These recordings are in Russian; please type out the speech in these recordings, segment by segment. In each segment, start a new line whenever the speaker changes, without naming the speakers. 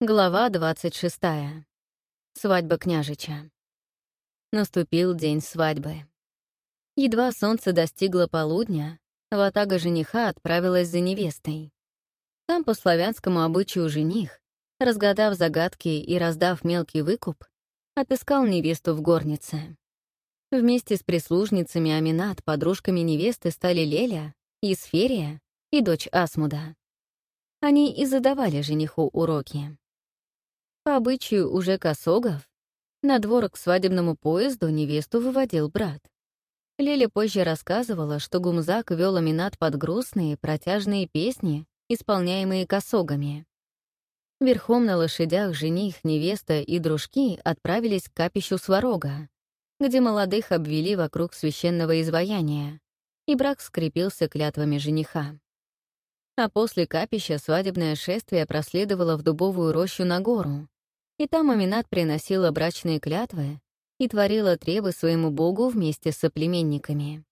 Глава 26. Свадьба княжича. Наступил день свадьбы. Едва солнце достигло полудня, ватага жениха отправилась за невестой. Там по славянскому обычаю жених, разгадав загадки и раздав мелкий выкуп, отыскал невесту в горнице. Вместе с прислужницами Аминат подружками невесты стали Леля, Есферия и дочь Асмуда. Они и задавали жениху уроки. По обычаю уже косогов, на двор к свадебному поезду невесту выводил брат. Леля позже рассказывала, что Гумзак вел Аминат под грустные, протяжные песни, исполняемые косогами. Верхом на лошадях жених, невеста и дружки отправились к капищу Сварога, где молодых обвели вокруг священного изваяния, и брак скрепился клятвами жениха. А после капища свадебное шествие проследовало в дубовую рощу на гору, и там Аминат приносила брачные клятвы и творила требы своему богу вместе с соплеменниками.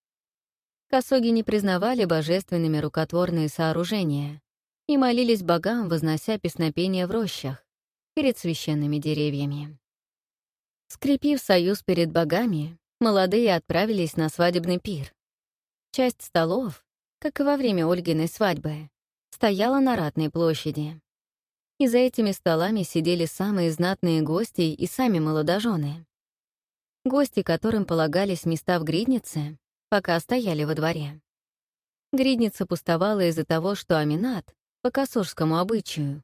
Косоги не признавали божественными рукотворные сооружения и молились богам, вознося песнопения в рощах перед священными деревьями. Скрепив союз перед богами, молодые отправились на свадебный пир. Часть столов, как и во время Ольгиной свадьбы, стояла на Ратной площади и за этими столами сидели самые знатные гости и сами молодожены. Гости, которым полагались места в гриднице, пока стояли во дворе. Гридница пустовала из-за того, что Аминат, по косорскому обычаю,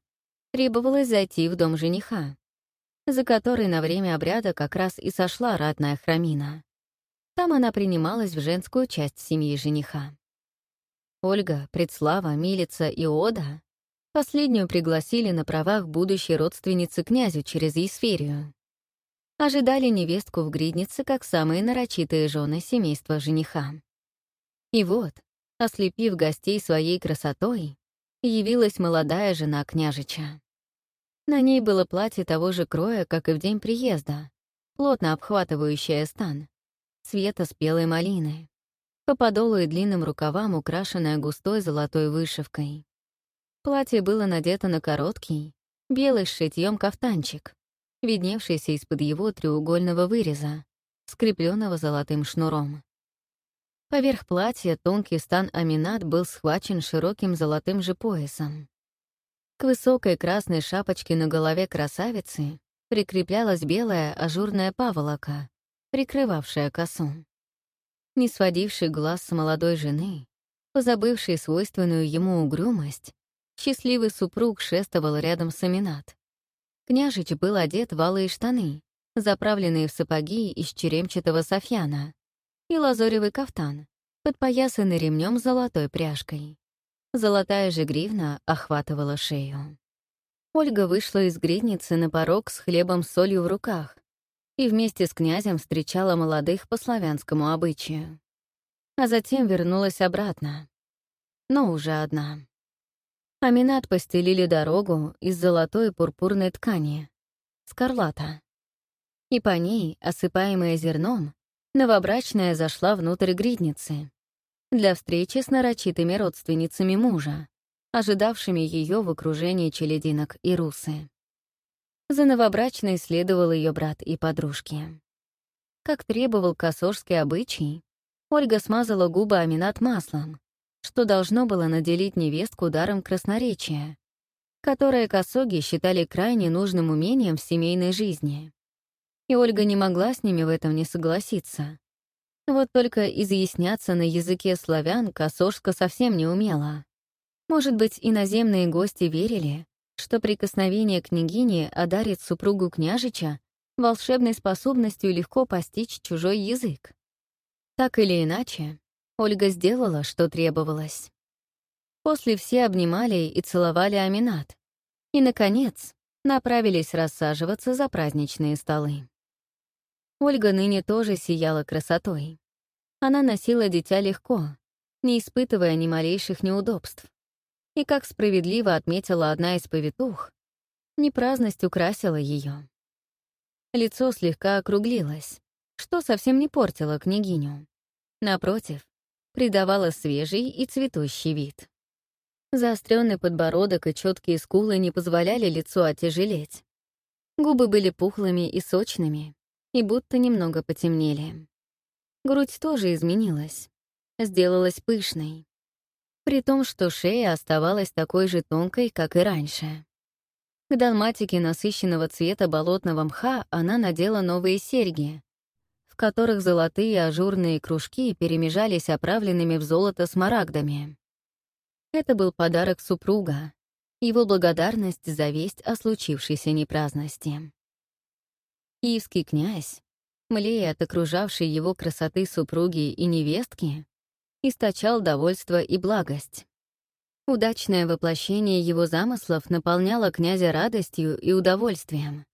требовалось зайти в дом жениха, за который на время обряда как раз и сошла ратная храмина. Там она принималась в женскую часть семьи жениха. Ольга, Предслава, Милица и Ода Последнюю пригласили на правах будущей родственницы князю через Есферию. Ожидали невестку в гриднице как самые нарочитые жены семейства жениха. И вот, ослепив гостей своей красотой, явилась молодая жена княжича. На ней было платье того же кроя, как и в день приезда, плотно обхватывающее стан, цвета спелой малины, по подолу и длинным рукавам украшенное густой золотой вышивкой. Платье было надето на короткий, белый с шитьем кафтанчик, видневшийся из-под его треугольного выреза, скрепленного золотым шнуром. Поверх платья тонкий стан аминат был схвачен широким золотым же поясом. К высокой красной шапочке на голове красавицы прикреплялась белая ажурная паволока, прикрывавшая косу. Не сводивший глаз с молодой жены, позабывший свойственную ему угрюмость, Счастливый супруг шествовал рядом с Аминат. Княжич был одет в алые штаны, заправленные в сапоги из черемчатого софьяна, и лазоревый кафтан, подпоясанный ремнем золотой пряжкой. Золотая же гривна охватывала шею. Ольга вышла из гридницы на порог с хлебом солью в руках и вместе с князем встречала молодых по славянскому обычаю. А затем вернулась обратно, но уже одна. Аминат постелили дорогу из золотой пурпурной ткани, скарлата. И по ней, осыпаемая зерном, новобрачная зашла внутрь гридницы для встречи с нарочитыми родственницами мужа, ожидавшими ее в окружении челединок и русы. За новобрачной следовал ее брат и подружки. Как требовал косожский обычай, Ольга смазала губы Аминат маслом, что должно было наделить невестку даром красноречия, которое косоги считали крайне нужным умением в семейной жизни. И Ольга не могла с ними в этом не согласиться. Вот только изъясняться на языке славян косожка совсем не умела. Может быть, иноземные гости верили, что прикосновение княгини одарит супругу княжича волшебной способностью легко постичь чужой язык. Так или иначе, Ольга сделала, что требовалось. После все обнимали и целовали Аминат. И, наконец, направились рассаживаться за праздничные столы. Ольга ныне тоже сияла красотой. Она носила дитя легко, не испытывая ни малейших неудобств. И, как справедливо отметила одна из повитух, непраздность украсила ее. Лицо слегка округлилось, что совсем не портило княгиню. Напротив, придавала свежий и цветущий вид. Заостренный подбородок и четкие скулы не позволяли лицу отяжелеть. Губы были пухлыми и сочными, и будто немного потемнели. Грудь тоже изменилась, сделалась пышной. При том, что шея оставалась такой же тонкой, как и раньше. К далматике насыщенного цвета болотного мха она надела новые серьги, в которых золотые ажурные кружки перемежались оправленными в золото смарагдами. Это был подарок супруга, его благодарность за весть о случившейся непраздности. Киевский князь, млея от окружавшей его красоты супруги и невестки, источал довольство и благость. Удачное воплощение его замыслов наполняло князя радостью и удовольствием.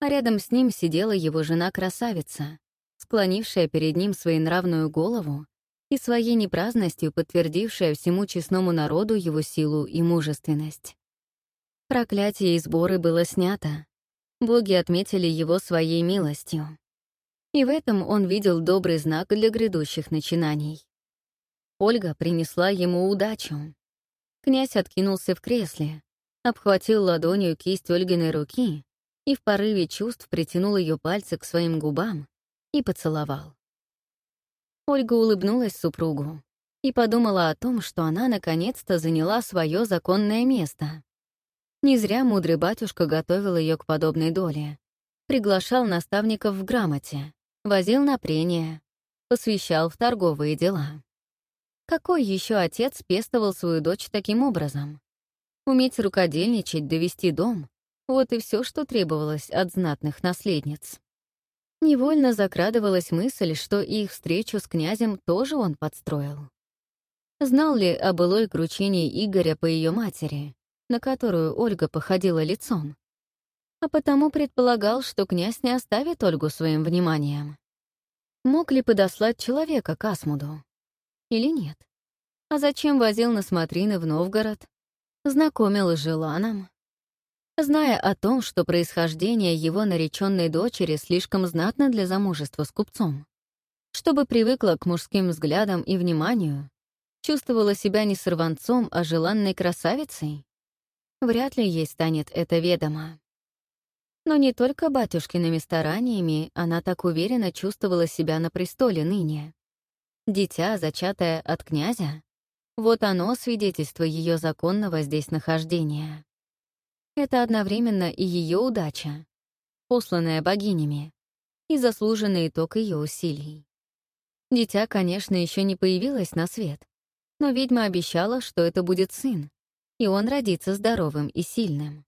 А рядом с ним сидела его жена-красавица, склонившая перед ним своенравную голову и своей непраздностью подтвердившая всему честному народу его силу и мужественность. Проклятие и сборы было снято. Боги отметили его своей милостью. И в этом он видел добрый знак для грядущих начинаний. Ольга принесла ему удачу. Князь откинулся в кресле, обхватил ладонью кисть Ольгиной руки и в порыве чувств притянул ее пальцы к своим губам и поцеловал. Ольга улыбнулась супругу и подумала о том, что она наконец-то заняла свое законное место. Не зря мудрый батюшка готовил ее к подобной доле. Приглашал наставников в грамоте, возил на прения, посвящал в торговые дела. Какой еще отец пестовал свою дочь таким образом? Уметь рукодельничать, довести дом — вот и все, что требовалось от знатных наследниц. Невольно закрадывалась мысль, что их встречу с князем тоже он подстроил. Знал ли о былой кручении Игоря по ее матери, на которую Ольга походила лицом? А потому предполагал, что князь не оставит Ольгу своим вниманием. Мог ли подослать человека к Асмуду? Или нет? А зачем возил на смотрины в Новгород? Знакомил с Желаном? Зная о том, что происхождение его нареченной дочери слишком знатно для замужества с купцом, чтобы привыкла к мужским взглядам и вниманию, чувствовала себя не сорванцом, а желанной красавицей? Вряд ли ей станет это ведомо. Но не только батюшкиными стараниями она так уверенно чувствовала себя на престоле ныне. Дитя, зачатое от князя, вот оно свидетельство ее законного здесь нахождения. Это одновременно и ее удача, посланная богинями, и заслуженный итог ее усилий. Дитя, конечно, еще не появилось на свет, но ведьма обещала, что это будет сын, и он родится здоровым и сильным.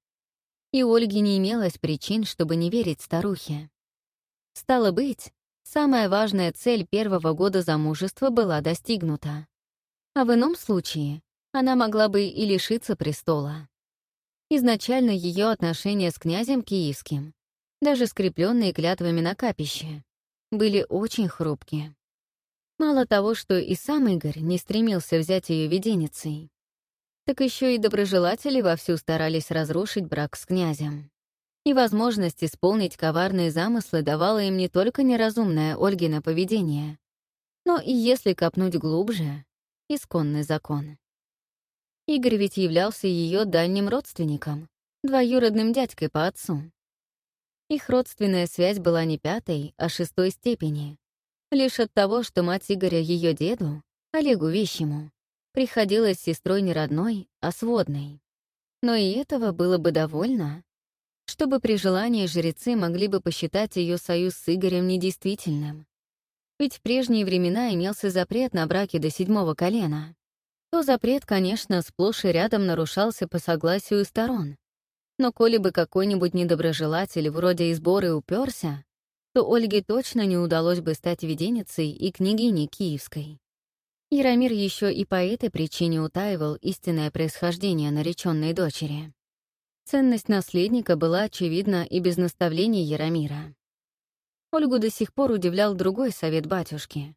И Ольге не имелось причин, чтобы не верить старухе. Стало быть, самая важная цель первого года замужества была достигнута. А в ином случае она могла бы и лишиться престола. Изначально ее отношения с князем Киевским, даже скрепленные клятвами на капище, были очень хрупкие. Мало того, что и сам Игорь не стремился взять ее виденицей, так еще и доброжелатели вовсю старались разрушить брак с князем и возможность исполнить коварные замыслы давала им не только неразумное Ольгино поведение, но и, если копнуть глубже, исконный закон. Игорь ведь являлся ее дальним родственником, двоюродным дядькой по отцу. Их родственная связь была не пятой, а шестой степени. Лишь от того, что мать Игоря ее деду, Олегу Вещему, приходилась сестрой не родной, а сводной. Но и этого было бы довольно, чтобы при желании жрецы могли бы посчитать ее союз с Игорем недействительным. Ведь в прежние времена имелся запрет на браки до седьмого колена. То запрет, конечно, сплошь и рядом нарушался по согласию сторон. Но коли бы какой-нибудь недоброжелатель вроде изборы уперся, то Ольге точно не удалось бы стать веденицей и княгиней Киевской. Яромир еще и по этой причине утаивал истинное происхождение нареченной дочери. Ценность наследника была очевидна и без наставлений Яромира. Ольгу до сих пор удивлял другой совет батюшки.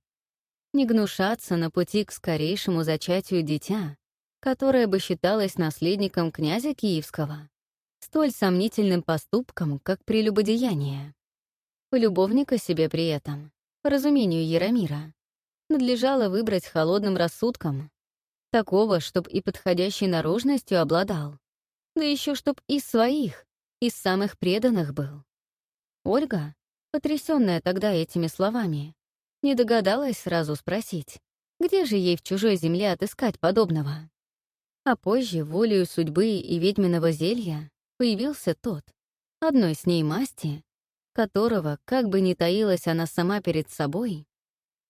Не гнушаться на пути к скорейшему зачатию дитя, которое бы считалось наследником князя Киевского, столь сомнительным поступком, как прелюбодеяние. Полюбовника себе при этом, по разумению Яромира, надлежало выбрать холодным рассудком, Такого, чтоб и подходящей наружностью обладал. Да еще чтоб из своих, из самых преданных был. Ольга, потрясённая тогда этими словами, не догадалась сразу спросить, где же ей в чужой земле отыскать подобного. А позже, волею судьбы и ведьминого зелья, появился тот, одной с ней масти, которого, как бы ни таилась она сама перед собой,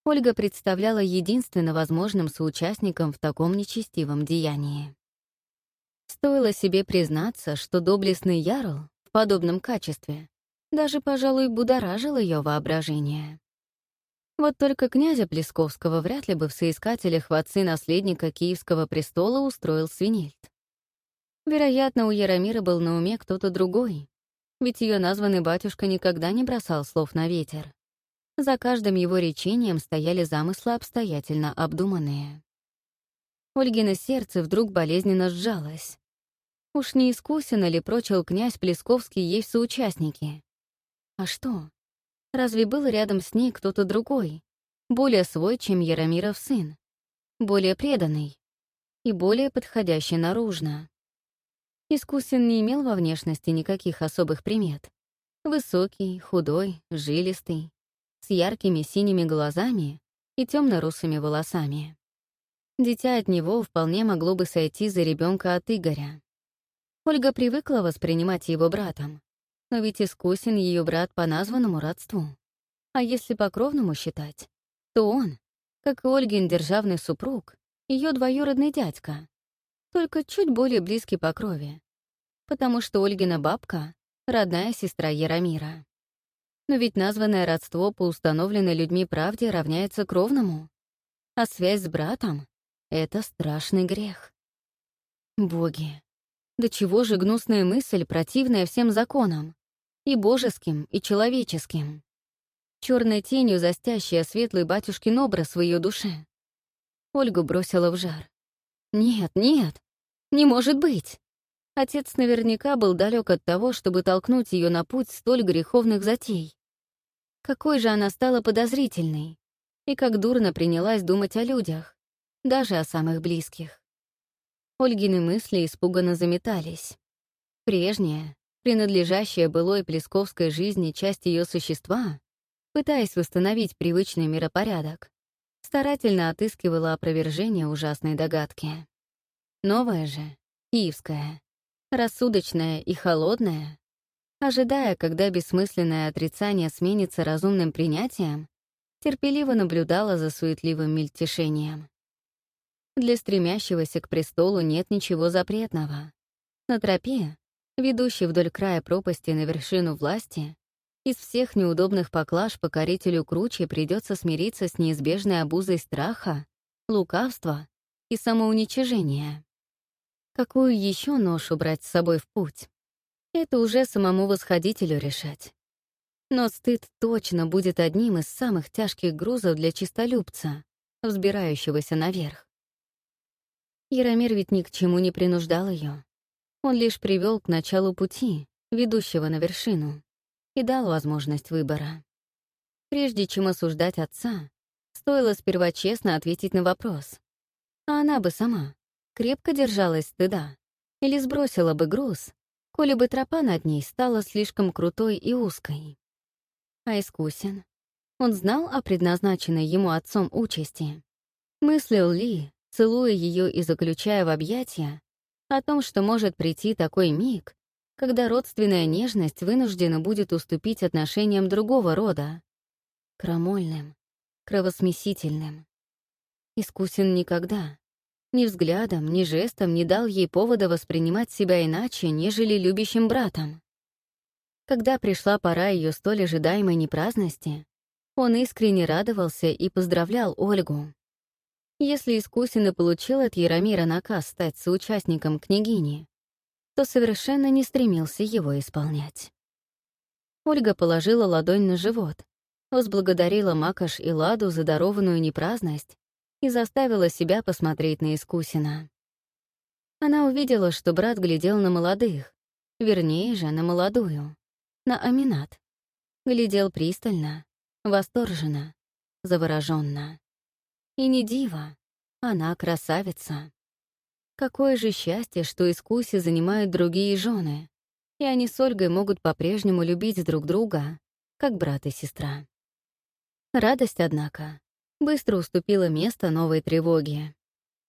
Ольга представляла единственно возможным соучастником в таком нечестивом деянии. Стоило себе признаться, что доблестный Ярл в подобном качестве даже, пожалуй, будоражил ее воображение. Вот только князя Плесковского вряд ли бы в соискателях в отцы наследника Киевского престола устроил свинельд. Вероятно, у Яромира был на уме кто-то другой, ведь ее названный батюшка никогда не бросал слов на ветер. За каждым его речением стояли замыслы обстоятельно обдуманные. Ольгино сердце вдруг болезненно сжалось. Уж не искусен ли прочил князь Плесковский ей соучастники? А что? Разве был рядом с ней кто-то другой, более свой, чем Яромиров сын, более преданный и более подходящий наружно? Искусин не имел во внешности никаких особых примет. Высокий, худой, жилистый, с яркими синими глазами и темно-русыми волосами. Дитя от него вполне могло бы сойти за ребенка от Игоря. Ольга привыкла воспринимать его братом, но ведь искусен ее брат по названному родству. А если по кровному считать, то он, как и Ольгин державный супруг, ее двоюродный дядька, только чуть более близкий по крови, потому что Ольгина бабка — родная сестра Яромира. Но ведь названное родство по установленной людьми правде равняется кровному, а связь с братом — это страшный грех. Боги, до чего же гнусная мысль, противная всем законам, и божеским, и человеческим. Черной тенью застящая светлый батюшкин образ в ее душе. Ольгу бросила в жар. Нет, нет, не может быть. Отец наверняка был далек от того, чтобы толкнуть ее на путь столь греховных затей. Какой же она стала подозрительной, и как дурно принялась думать о людях, даже о самых близких. Ольгины мысли испуганно заметались. Прежняя, принадлежащая былой плесковской жизни часть ее существа, пытаясь восстановить привычный миропорядок, старательно отыскивала опровержение ужасной догадки. Новая же, киевская, рассудочная и холодная, ожидая, когда бессмысленное отрицание сменится разумным принятием, терпеливо наблюдала за суетливым мельтешением. Для стремящегося к престолу нет ничего запретного. На тропе, ведущей вдоль края пропасти на вершину власти, из всех неудобных поклаж покорителю круче придется смириться с неизбежной обузой страха, лукавства и самоуничижения. Какую еще ношу брать с собой в путь? Это уже самому восходителю решать. Но стыд точно будет одним из самых тяжких грузов для чистолюбца, взбирающегося наверх. Яромир ведь ни к чему не принуждал ее. Он лишь привел к началу пути, ведущего на вершину, и дал возможность выбора. Прежде чем осуждать отца, стоило сперва честно ответить на вопрос. А она бы сама, крепко держалась стыда или сбросила бы груз, коли бы тропа над ней стала слишком крутой и узкой. А искусен. Он знал о предназначенной ему отцом участи. Мыслил ли, целуя ее и заключая в объятия, о том, что может прийти такой миг, когда родственная нежность вынуждена будет уступить отношениям другого рода, крамольным, кровосмесительным. Искусен никогда, ни взглядом, ни жестом не дал ей повода воспринимать себя иначе, нежели любящим братом. Когда пришла пора ее столь ожидаемой непраздности, он искренне радовался и поздравлял Ольгу. Если искусен и получил от Яромира наказ стать соучастником княгини, то совершенно не стремился его исполнять. Ольга положила ладонь на живот, возблагодарила Макаш и Ладу за дарованную непраздность и заставила себя посмотреть на Искусина. Она увидела, что брат глядел на молодых, вернее же, на молодую, на Аминат. Глядел пристально, восторженно, завороженно. И не диво. Она красавица. Какое же счастье, что из Куси занимают другие жены, и они с Ольгой могут по-прежнему любить друг друга, как брат и сестра. Радость, однако, быстро уступила место новой тревоге.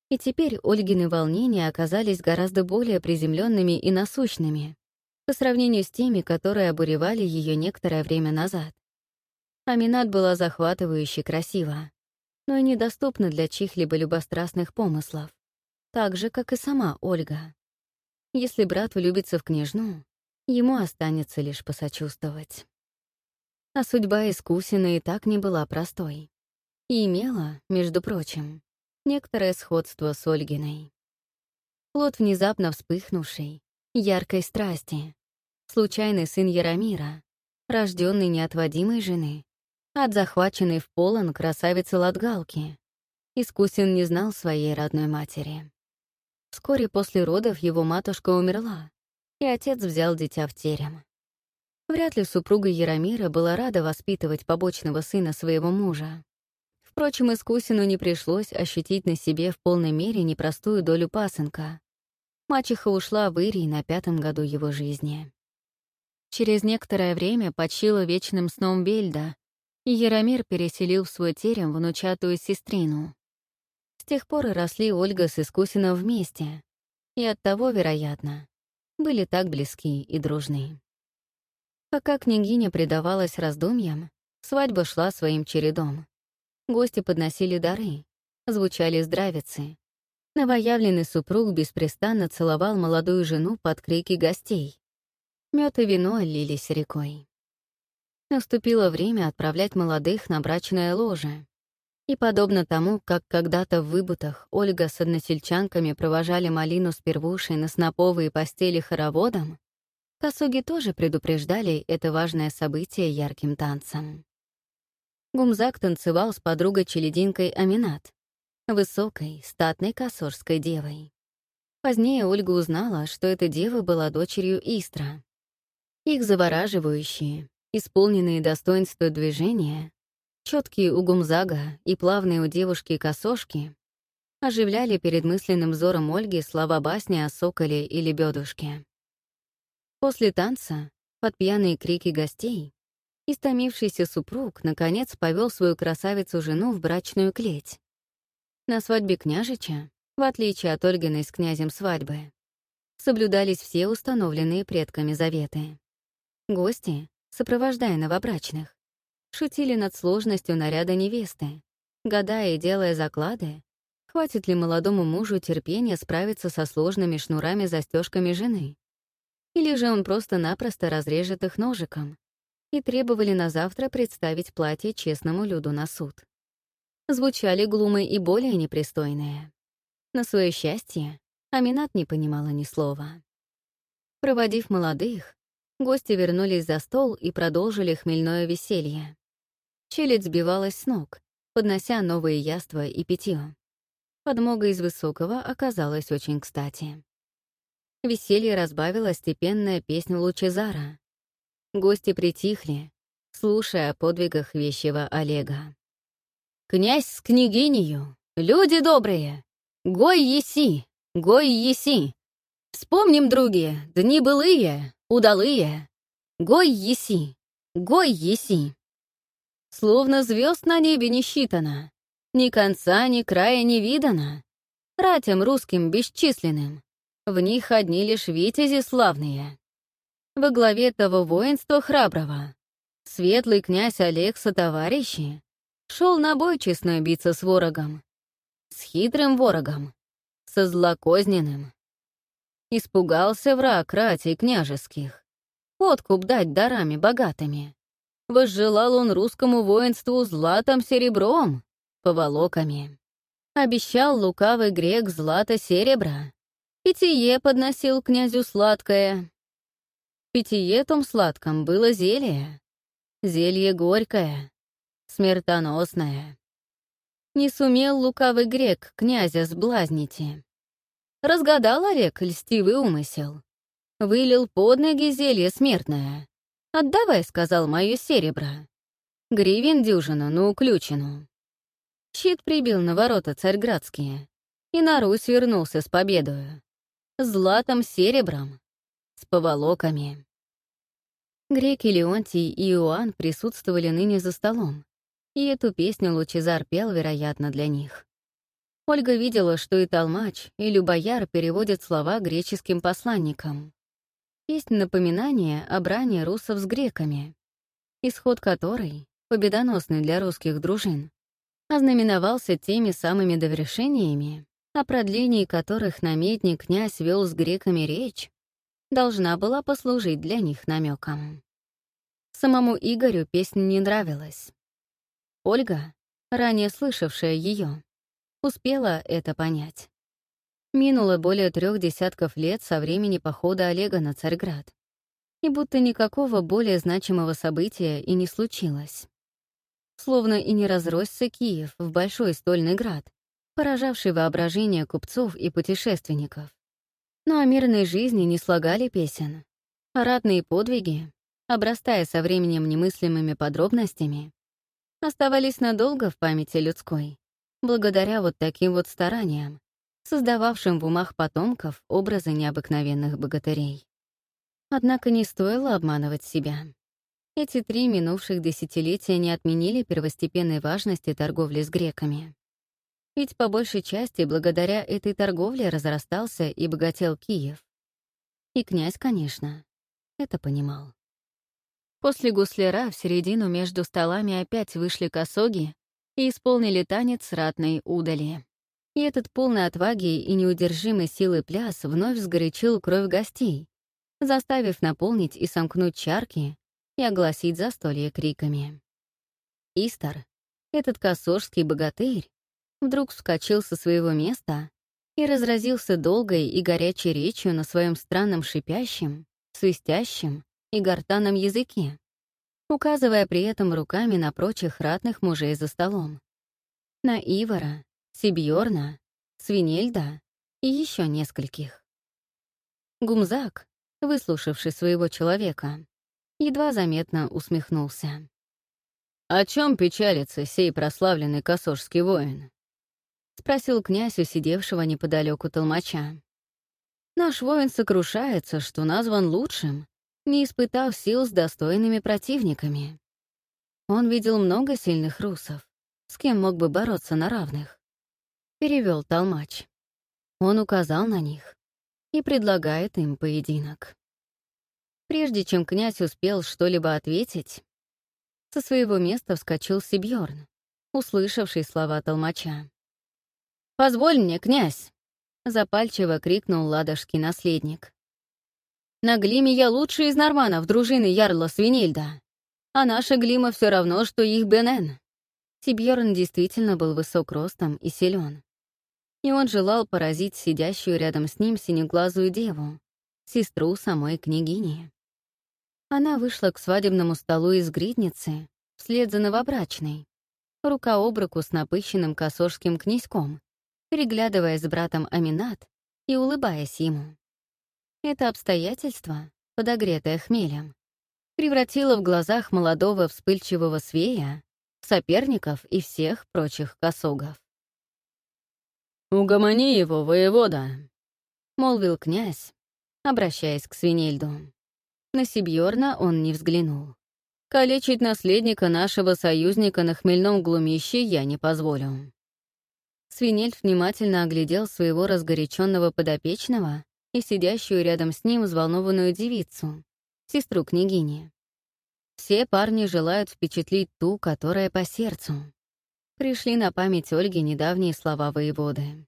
И теперь Ольгины волнения оказались гораздо более приземленными и насущными по сравнению с теми, которые обуревали ее некоторое время назад. Аминат была захватывающе красива, но и недоступна для чьих-либо любострастных помыслов так же, как и сама Ольга. Если брат влюбится в княжну, ему останется лишь посочувствовать. А судьба искусина и так не была простой. И имела, между прочим, некоторое сходство с Ольгиной. Плод внезапно вспыхнувшей, яркой страсти, случайный сын Яромира, рожденный неотводимой жены, от захваченной в полон красавицы Латгалки. Искусин не знал своей родной матери. Вскоре после родов его матушка умерла, и отец взял дитя в терем. Вряд ли супруга Яромира была рада воспитывать побочного сына своего мужа. Впрочем, Искусину не пришлось ощутить на себе в полной мере непростую долю пасынка. Мачеха ушла в Ирий на пятом году его жизни. Через некоторое время почила вечным сном Бельда, Яромир переселил в свой терем внучатую сестрину. С тех пор и росли Ольга с Искусиным вместе, и оттого, вероятно, были так близки и дружны. Пока княгиня предавалась раздумьям, свадьба шла своим чередом. Гости подносили дары, звучали здравицы. Новоявленный супруг беспрестанно целовал молодую жену под крики гостей. Мед и вино лились рекой. Наступило время отправлять молодых на брачное ложе. И подобно тому, как когда-то в выбутах Ольга с односельчанками провожали малину с первушей на сноповые постели хороводом, косуги тоже предупреждали это важное событие ярким танцем. Гумзак танцевал с подругой-челединкой Аминат, высокой, статной косорской девой. Позднее Ольга узнала, что эта дева была дочерью Истра. Их завораживающие, исполненные достоинства движения Четкие у Гумзага и плавные у девушки косошки оживляли перед мысленным взором Ольги слова басни о соколе и лебедушке. После танца, под пьяные крики гостей, истомившийся супруг, наконец, повел свою красавицу-жену в брачную клеть. На свадьбе княжича, в отличие от Ольгиной с князем свадьбы, соблюдались все установленные предками заветы. Гости, сопровождая новобрачных, шутили над сложностью наряда невесты, гадая и делая заклады, хватит ли молодому мужу терпения справиться со сложными шнурами-застежками жены. Или же он просто-напросто разрежет их ножиком, и требовали на завтра представить платье честному люду на суд. Звучали глумы и более непристойные. На свое счастье, Аминат не понимала ни слова. Проводив молодых, гости вернулись за стол и продолжили хмельное веселье. Челядь сбивалась с ног, поднося новые яства и питье. Подмога из высокого оказалась очень кстати. Веселье разбавила степенная песня Лучезара. Гости притихли, слушая о подвигах вещего Олега. «Князь с княгинею! Люди добрые! Гой еси! Гой еси! Вспомним, други, дни былые, удалые! Гой еси! Гой еси!» Словно звезд на небе не считано, ни конца, ни края не видано. Ратям русским бесчисленным, в них одни лишь витязи славные. Во главе того воинства храброго светлый князь Олег со товарищи шел на бой честно биться с ворогом, с хитрым ворогом, со злокозненным. Испугался враг ратей княжеских, подкуп дать дарами богатыми. Возжелал он русскому воинству златом серебром, поволоками. Обещал лукавый грек злато-серебра. Питье подносил князю сладкое. Питье том сладком было зелье. Зелье горькое, смертоносное. Не сумел лукавый грек князя сблазните. Разгадал Олег льстивый умысел. Вылил под ноги зелье смертное. «Отдавай», — сказал мое серебро. Гривен дюжина на уключину. Щит прибил на ворота царьградские, и на Русь вернулся с победою. Златом серебром, с поволоками. Греки Леонтий и Иоанн присутствовали ныне за столом, и эту песню Лучезар пел, вероятно, для них. Ольга видела, что и Толмач, и Любояр переводят слова греческим посланникам. Есть напоминание о бране русов с греками, исход которой, победоносный для русских дружин, ознаменовался теми самыми довершениями, о продлении которых намедник князь вел с греками речь, должна была послужить для них намеком. Самому Игорю песня не нравилась. Ольга, ранее слышавшая ее, успела это понять. Минуло более трех десятков лет со времени похода Олега на Царьград, и будто никакого более значимого события и не случилось. Словно и не разросся Киев в большой стольный град, поражавший воображение купцов и путешественников. Но о мирной жизни не слагали песен, а ратные подвиги, обрастая со временем немыслимыми подробностями, оставались надолго в памяти людской, благодаря вот таким вот стараниям, создававшим в умах потомков образы необыкновенных богатырей. Однако не стоило обманывать себя. Эти три минувших десятилетия не отменили первостепенной важности торговли с греками. Ведь по большей части благодаря этой торговле разрастался и богател Киев. И князь, конечно, это понимал. После гусляра в середину между столами опять вышли косоги и исполнили танец ратной удали. И этот полный отваги и неудержимой силы пляс вновь сгорячил кровь гостей, заставив наполнить и сомкнуть чарки и огласить застолье криками. Истар, этот косожский богатырь, вдруг вскочил со своего места и разразился долгой и горячей речью на своем странном шипящем, свистящем и гортанном языке, указывая при этом руками на прочих ратных мужей за столом. На Ивара, Сибьорна, Свинельда и еще нескольких. Гумзак, выслушавший своего человека, едва заметно усмехнулся. «О чем печалится сей прославленный косожский воин?» — спросил князь у сидевшего неподалеку толмача. «Наш воин сокрушается, что назван лучшим, не испытав сил с достойными противниками. Он видел много сильных русов, с кем мог бы бороться на равных. Перевел толмач. Он указал на них и предлагает им поединок. Прежде чем князь успел что-либо ответить, со своего места вскочил Сибьорн, услышавший слова толмача. «Позволь мне, князь!» — запальчиво крикнул ладожский наследник. На Глиме я лучший из норманов дружины Ярла Свинильда. А наша Глима все равно, что их Бенен. Сибьерн действительно был высок ростом и силен. И он желал поразить сидящую рядом с ним синеглазую деву, сестру самой княгини. Она вышла к свадебному столу из гридницы, вслед за новобрачной, рука об руку с напыщенным косорским князьком, переглядывая с братом Аминат и улыбаясь ему. Это обстоятельство, подогретое хмелем, превратило в глазах молодого вспыльчивого свея соперников и всех прочих косогов. «Угомони его, воевода!» — молвил князь, обращаясь к Свинельду. На Сибьорна он не взглянул. «Калечить наследника нашего союзника на хмельном глумище я не позволю». Свинельд внимательно оглядел своего разгоряченного подопечного и сидящую рядом с ним взволнованную девицу, сестру княгини. Все парни желают впечатлить ту, которая по сердцу. Пришли на память Ольги недавние слова воеводы.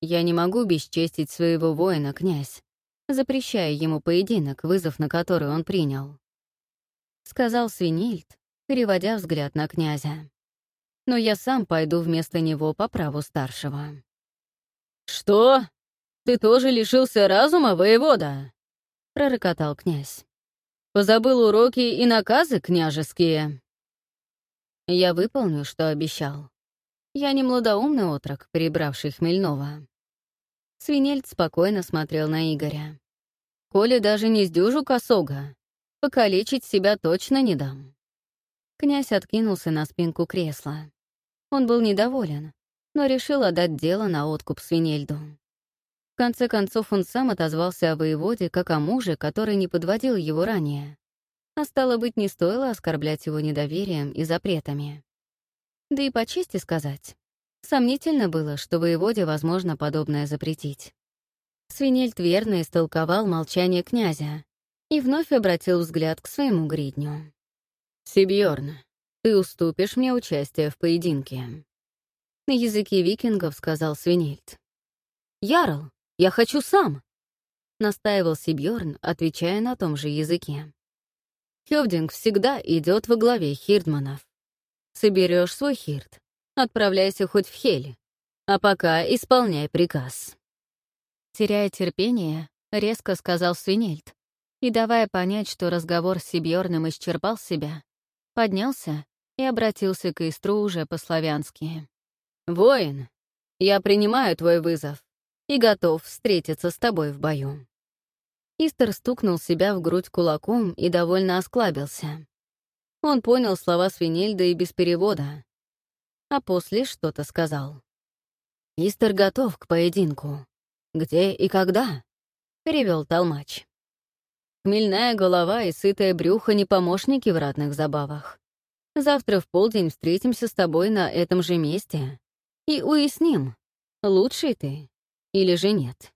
«Я не могу бесчестить своего воина, князь, запрещая ему поединок, вызов на который он принял», — сказал Свинильд, переводя взгляд на князя. «Но я сам пойду вместо него по праву старшего». «Что?» «Ты тоже лишился разума, воевода?» — пророкотал князь. «Позабыл уроки и наказы княжеские?» «Я выполню, что обещал. Я не младоумный отрок, перебравший Хмельнова». Свинельд спокойно смотрел на Игоря. «Коли даже не сдюжу косога, покалечить себя точно не дам». Князь откинулся на спинку кресла. Он был недоволен, но решил отдать дело на откуп Свинельду. Конце концов, он сам отозвался о воеводе как о муже, который не подводил его ранее. А стало быть, не стоило оскорблять его недоверием и запретами. Да и по чести сказать, сомнительно было, что воеводе возможно подобное запретить. Свинельд верно истолковал молчание князя и вновь обратил взгляд к своему гридню. «Сибьёрн, ты уступишь мне участие в поединке?» На языке викингов сказал Свинельд. «Ярл, я хочу сам!» Настаивал Сибьорн, отвечая на том же языке. Хёвдинг всегда идет во главе хирдманов. Соберешь свой хирд, отправляйся хоть в Хель, а пока исполняй приказ. Теряя терпение, резко сказал Свинельд, и, давая понять, что разговор с Сибьорным исчерпал себя, поднялся и обратился к Истру уже по-славянски. «Воин, я принимаю твой вызов и готов встретиться с тобой в бою». Истер стукнул себя в грудь кулаком и довольно осклабился. Он понял слова Свинельда и без перевода, а после что-то сказал. «Истер готов к поединку. «Где и когда?» — перевел толмач. «Хмельная голова и сытое брюхо не помощники в ратных забавах. Завтра в полдень встретимся с тобой на этом же месте и уясним, лучший ты или же нет».